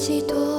寄托